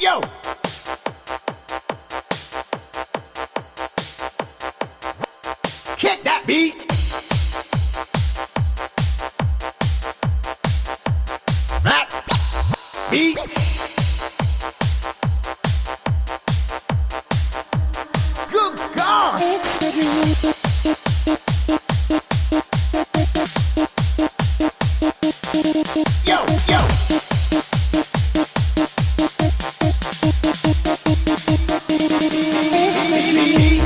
Yo! Kick that beat! That beat! Good God! It's a dream.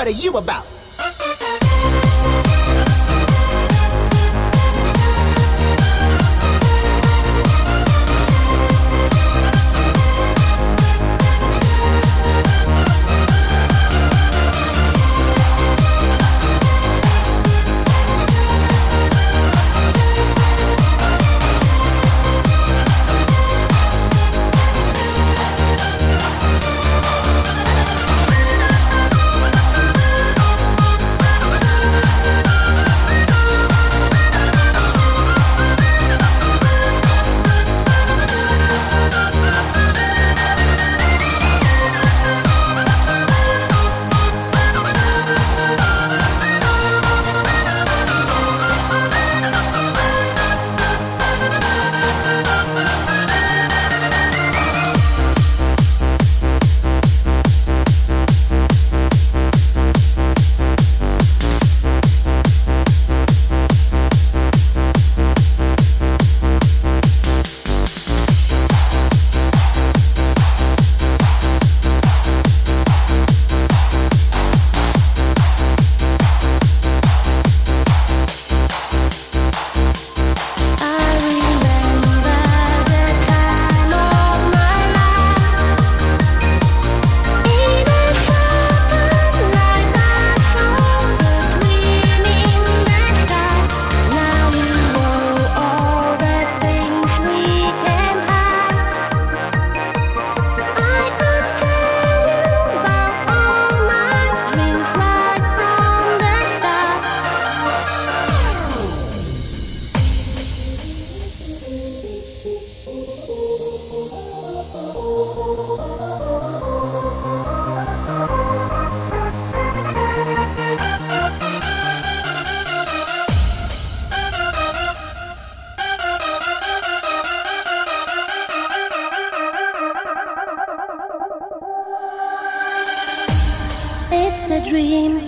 What are you about? It's a dream.